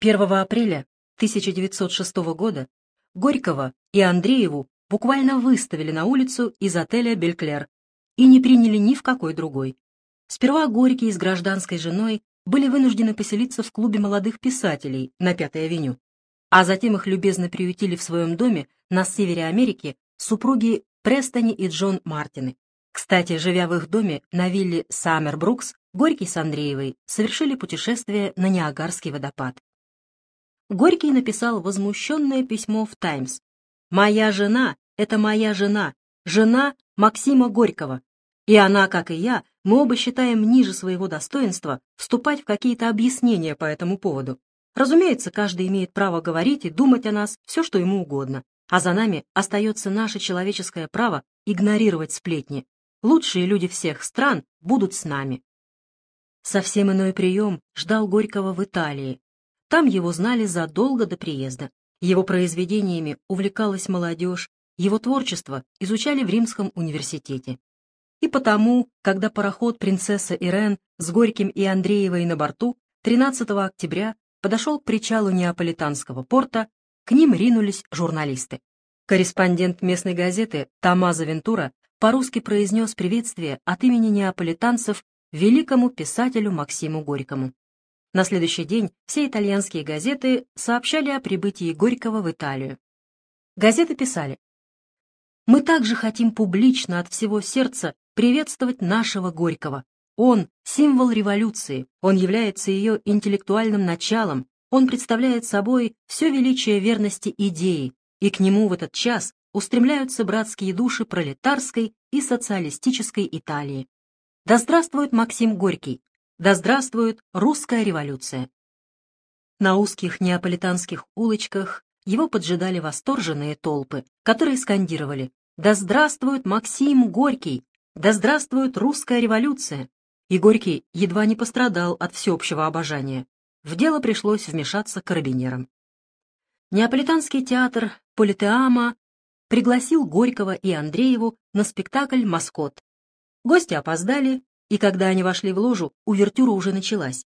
1 апреля 1906 года Горького и Андрееву буквально выставили на улицу из отеля «Бельклер» и не приняли ни в какой другой. Сперва Горький с гражданской женой были вынуждены поселиться в клубе молодых писателей на Пятой авеню, а затем их любезно приютили в своем доме на севере Америки супруги Престони и Джон Мартины. Кстати, живя в их доме на вилле Саммербрукс, Горький с Андреевой совершили путешествие на Ниагарский водопад. Горький написал возмущенное письмо в «Таймс». «Моя жена — это моя жена, жена Максима Горького. И она, как и я, мы оба считаем ниже своего достоинства вступать в какие-то объяснения по этому поводу. Разумеется, каждый имеет право говорить и думать о нас все, что ему угодно, а за нами остается наше человеческое право игнорировать сплетни. Лучшие люди всех стран будут с нами. Совсем иной прием ждал Горького в Италии, там его знали задолго до приезда. Его произведениями увлекалась молодежь, его творчество изучали в Римском университете. И потому, когда пароход «Принцесса Ирен» с Горьким и Андреевой на борту 13 октября подошел к причалу Неаполитанского порта, к ним ринулись журналисты. Корреспондент местной газеты Томазо Вентура по-русски произнес приветствие от имени неаполитанцев великому писателю Максиму Горькому. На следующий день все итальянские газеты сообщали о прибытии Горького в Италию. Газеты писали «Мы также хотим публично от всего сердца приветствовать нашего Горького. Он — символ революции, он является ее интеллектуальным началом, он представляет собой все величие верности идеи, и к нему в этот час устремляются братские души пролетарской и социалистической Италии. Да здравствует Максим Горький, да здравствует русская революция! На узких неаполитанских улочках его поджидали восторженные толпы, которые скандировали «Да здравствует Максим Горький! Да здравствует русская революция!» И Горький едва не пострадал от всеобщего обожания. В дело пришлось вмешаться карабинерам. Неаполитанский театр Политеама пригласил Горького и Андрееву на спектакль «Маскот». Гости опоздали, и когда они вошли в ложу, увертюра уже началась.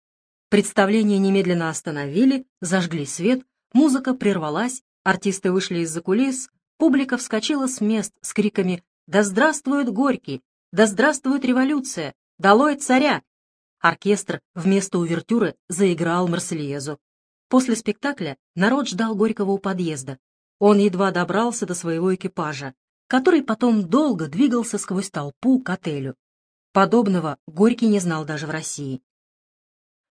Представление немедленно остановили, зажгли свет, музыка прервалась, артисты вышли из-за кулис, публика вскочила с мест с криками «Да здравствует Горький! Да здравствует революция! Долой царя!» Оркестр вместо увертюры заиграл Марсельезу. После спектакля народ ждал Горького у подъезда. Он едва добрался до своего экипажа, который потом долго двигался сквозь толпу к отелю. Подобного Горький не знал даже в России.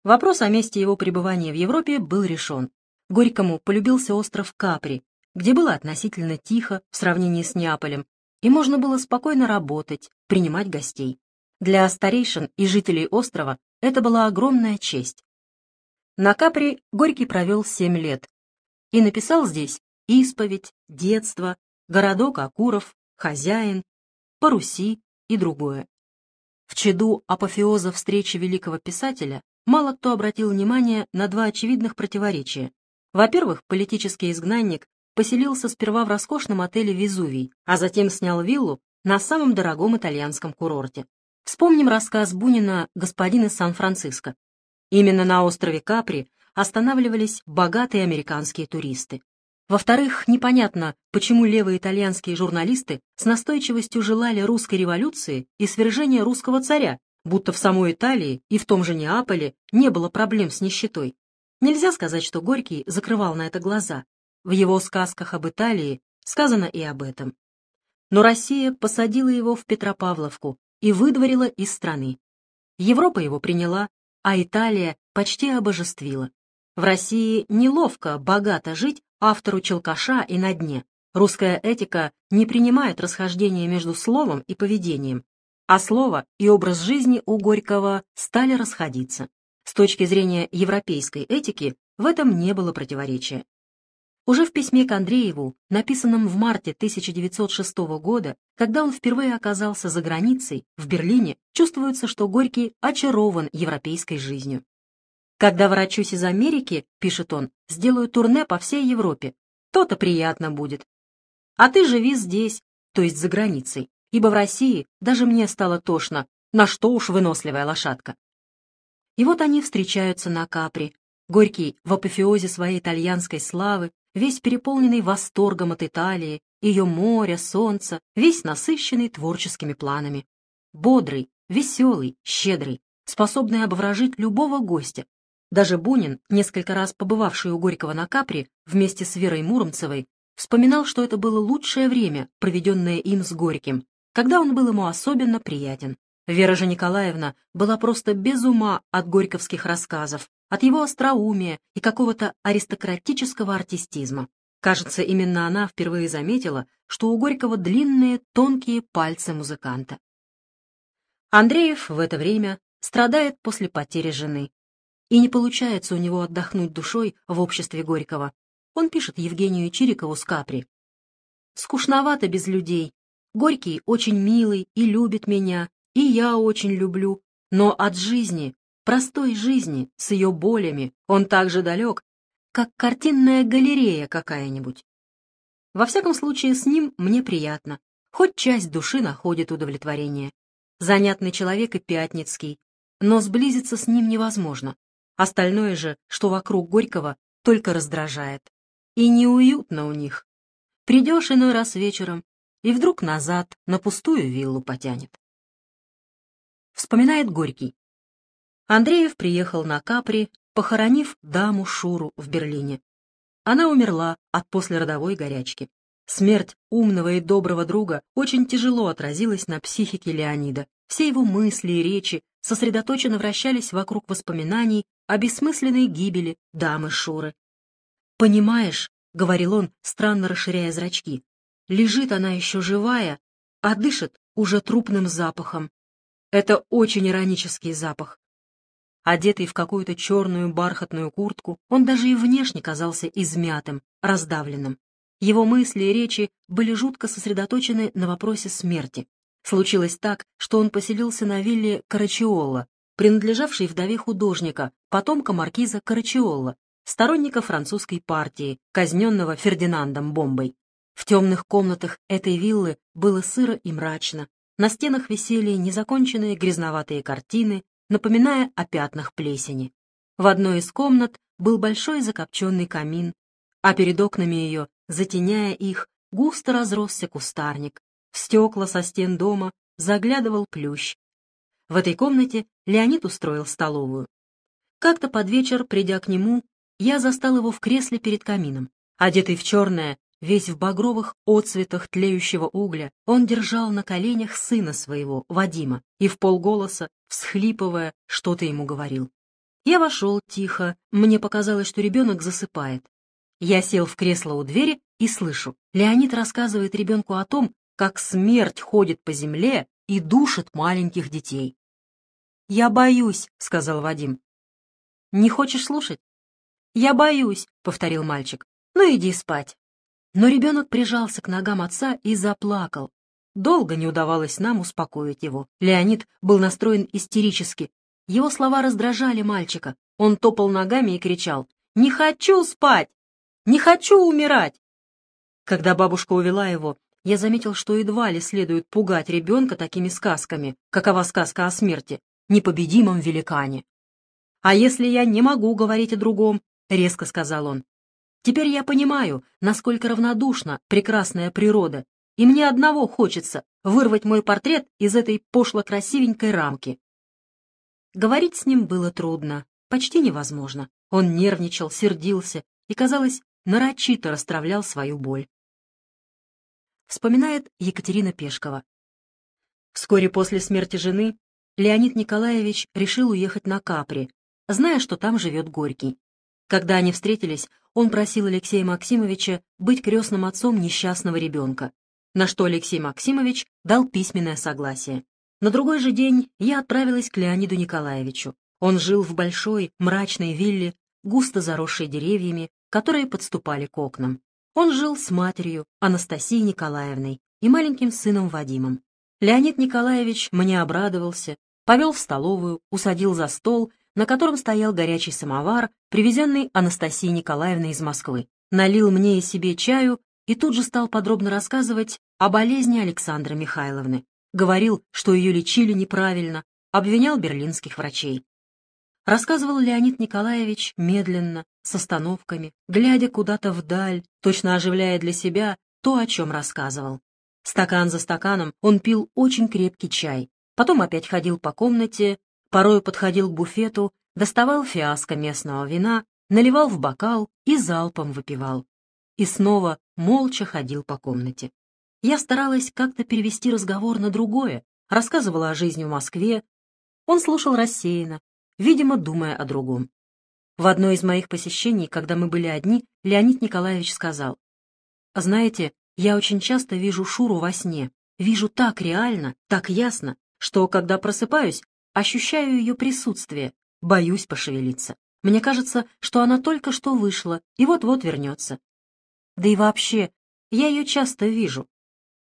Вопрос о месте его пребывания в Европе был решен. Горькому полюбился остров Капри, где было относительно тихо в сравнении с Неаполем, и можно было спокойно работать, принимать гостей. Для старейшин и жителей острова это была огромная честь. На Капри Горький провел семь лет и написал здесь «Исповедь», «Детство», «Городок Акуров», «Хозяин», «Паруси» и другое. В чаду апофеоза встречи великого писателя мало кто обратил внимание на два очевидных противоречия. Во-первых, политический изгнанник поселился сперва в роскошном отеле «Везувий», а затем снял виллу на самом дорогом итальянском курорте. Вспомним рассказ Бунина «Господин из Сан-Франциско». Именно на острове Капри останавливались богатые американские туристы. Во-вторых, непонятно, почему левые итальянские журналисты с настойчивостью желали русской революции и свержения русского царя, будто в самой Италии и в том же Неаполе не было проблем с нищетой. Нельзя сказать, что Горький закрывал на это глаза. В его сказках об Италии сказано и об этом. Но Россия посадила его в Петропавловку и выдворила из страны. Европа его приняла, а Италия почти обожествила. В России неловко богато жить автору челкаша и на дне. Русская этика не принимает расхождения между словом и поведением, а слово и образ жизни у Горького стали расходиться. С точки зрения европейской этики в этом не было противоречия. Уже в письме к Андрееву, написанном в марте 1906 года, когда он впервые оказался за границей, в Берлине, чувствуется, что Горький очарован европейской жизнью. Когда ворочусь из Америки, пишет он, сделаю турне по всей Европе. То-то приятно будет. А ты живи здесь, то есть за границей, ибо в России даже мне стало тошно, на что уж выносливая лошадка. И вот они встречаются на Капри, Горький в апофеозе своей итальянской славы, весь переполненный восторгом от Италии, ее моря, солнца, весь насыщенный творческими планами. Бодрый, веселый, щедрый, способный обворожить любого гостя. Даже Бунин, несколько раз побывавший у Горького на Капри вместе с Верой Муромцевой, вспоминал, что это было лучшее время, проведенное им с Горьким, когда он был ему особенно приятен. Вера же Николаевна была просто без ума от горьковских рассказов, от его остроумия и какого-то аристократического артистизма. Кажется, именно она впервые заметила, что у Горького длинные тонкие пальцы музыканта. Андреев в это время страдает после потери жены. И не получается у него отдохнуть душой в обществе Горького. Он пишет Евгению Чирикову с Капри. «Скучновато без людей. Горький очень милый и любит меня, и я очень люблю, но от жизни, простой жизни, с ее болями, он так же далек, как картинная галерея какая-нибудь. Во всяком случае, с ним мне приятно, хоть часть души находит удовлетворение. Занятный человек и пятницкий, но сблизиться с ним невозможно. Остальное же, что вокруг Горького, только раздражает. И неуютно у них. Придешь иной раз вечером, и вдруг назад на пустую виллу потянет. Вспоминает Горький. Андреев приехал на Капри, похоронив даму Шуру в Берлине. Она умерла от послеродовой горячки. Смерть умного и доброго друга очень тяжело отразилась на психике Леонида. Все его мысли и речи сосредоточенно вращались вокруг воспоминаний о бессмысленной гибели дамы Шуры. «Понимаешь», — говорил он, странно расширяя зрачки, — «лежит она еще живая, а дышит уже трупным запахом. Это очень иронический запах. Одетый в какую-то черную бархатную куртку, он даже и внешне казался измятым, раздавленным. Его мысли и речи были жутко сосредоточены на вопросе смерти. Случилось так, что он поселился на вилле Карачиолла, принадлежавшей вдове художника, потомка маркиза Карачиолла, сторонника французской партии, казненного Фердинандом бомбой. В темных комнатах этой виллы было сыро и мрачно, на стенах висели незаконченные грязноватые картины, напоминая о пятнах плесени. В одной из комнат был большой закопченный камин, а перед окнами ее, затеняя их, густо разросся кустарник. В стекла со стен дома заглядывал плющ. В этой комнате Леонид устроил столовую. Как-то под вечер, придя к нему, я застал его в кресле перед камином. Одетый в черное, Весь в багровых отцветах тлеющего угля он держал на коленях сына своего, Вадима, и в полголоса, всхлипывая, что-то ему говорил. Я вошел тихо, мне показалось, что ребенок засыпает. Я сел в кресло у двери и слышу. Леонид рассказывает ребенку о том, как смерть ходит по земле и душит маленьких детей. «Я боюсь», — сказал Вадим. «Не хочешь слушать?» «Я боюсь», — повторил мальчик. «Ну иди спать». Но ребенок прижался к ногам отца и заплакал. Долго не удавалось нам успокоить его. Леонид был настроен истерически. Его слова раздражали мальчика. Он топал ногами и кричал «Не хочу спать! Не хочу умирать!» Когда бабушка увела его, я заметил, что едва ли следует пугать ребенка такими сказками, какова сказка о смерти, непобедимом великане. «А если я не могу говорить о другом?» — резко сказал он. Теперь я понимаю, насколько равнодушна прекрасная природа, и мне одного хочется вырвать мой портрет из этой пошло-красивенькой рамки. Говорить с ним было трудно, почти невозможно. Он нервничал, сердился и, казалось, нарочито расстравлял свою боль. Вспоминает Екатерина Пешкова. Вскоре после смерти жены Леонид Николаевич решил уехать на Капри, зная, что там живет Горький. Когда они встретились, он просил Алексея Максимовича быть крестным отцом несчастного ребенка, на что Алексей Максимович дал письменное согласие. На другой же день я отправилась к Леониду Николаевичу. Он жил в большой, мрачной вилле, густо заросшей деревьями, которые подступали к окнам. Он жил с матерью, Анастасией Николаевной, и маленьким сыном Вадимом. Леонид Николаевич мне обрадовался, повел в столовую, усадил за стол на котором стоял горячий самовар, привезенный Анастасией Николаевной из Москвы. Налил мне и себе чаю и тут же стал подробно рассказывать о болезни Александры Михайловны. Говорил, что ее лечили неправильно, обвинял берлинских врачей. Рассказывал Леонид Николаевич медленно, с остановками, глядя куда-то вдаль, точно оживляя для себя то, о чем рассказывал. Стакан за стаканом он пил очень крепкий чай, потом опять ходил по комнате, порою подходил к буфету, доставал фиаско местного вина, наливал в бокал и залпом выпивал. И снова молча ходил по комнате. Я старалась как-то перевести разговор на другое, рассказывала о жизни в Москве. Он слушал рассеянно, видимо, думая о другом. В одно из моих посещений, когда мы были одни, Леонид Николаевич сказал, «Знаете, я очень часто вижу Шуру во сне, вижу так реально, так ясно, что, когда просыпаюсь, ощущаю ее присутствие, боюсь пошевелиться. Мне кажется, что она только что вышла и вот-вот вернется. Да и вообще, я ее часто вижу.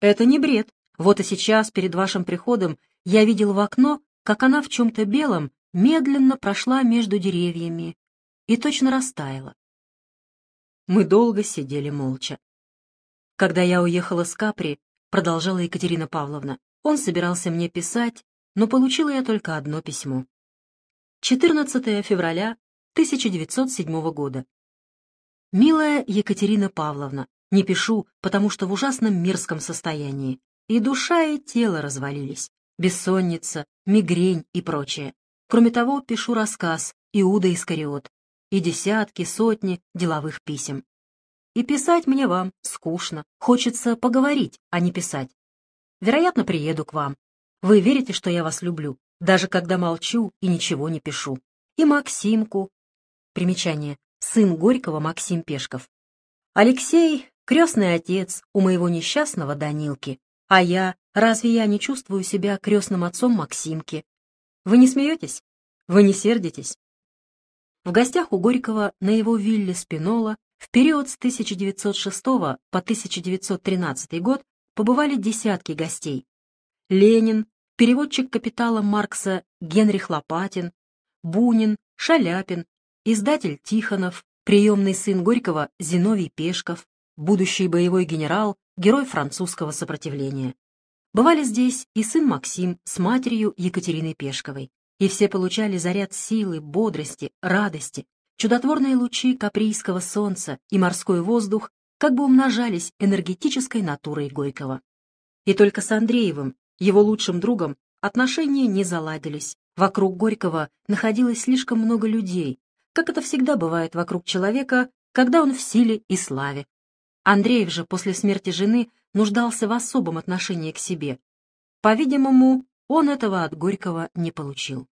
Это не бред. Вот и сейчас, перед вашим приходом, я видел в окно, как она в чем-то белом медленно прошла между деревьями и точно растаяла. Мы долго сидели молча. Когда я уехала с Капри, продолжала Екатерина Павловна, он собирался мне писать, но получила я только одно письмо. 14 февраля 1907 года. «Милая Екатерина Павловна, не пишу, потому что в ужасном мерзком состоянии. И душа, и тело развалились. Бессонница, мигрень и прочее. Кроме того, пишу рассказ «Иуда Искариот» и десятки, сотни деловых писем. И писать мне вам скучно. Хочется поговорить, а не писать. Вероятно, приеду к вам. Вы верите, что я вас люблю, даже когда молчу и ничего не пишу. И Максимку. Примечание. Сын Горького Максим Пешков. Алексей — крестный отец у моего несчастного Данилки. А я, разве я не чувствую себя крестным отцом Максимки? Вы не смеетесь? Вы не сердитесь? В гостях у Горького на его вилле Спинола в период с 1906 по 1913 год побывали десятки гостей. Ленин, переводчик капитала Маркса Генрих Лопатин, Бунин, Шаляпин, издатель Тихонов, приемный сын Горького Зиновий Пешков, будущий боевой генерал, герой французского сопротивления. Бывали здесь и сын Максим с матерью Екатериной Пешковой, и все получали заряд силы, бодрости, радости. Чудотворные лучи каприйского солнца и морской воздух как бы умножались энергетической натурой Гойкова. И только с Андреевым, его лучшим другом, отношения не заладились. Вокруг Горького находилось слишком много людей, как это всегда бывает вокруг человека, когда он в силе и славе. Андреев же после смерти жены нуждался в особом отношении к себе. По-видимому, он этого от Горького не получил.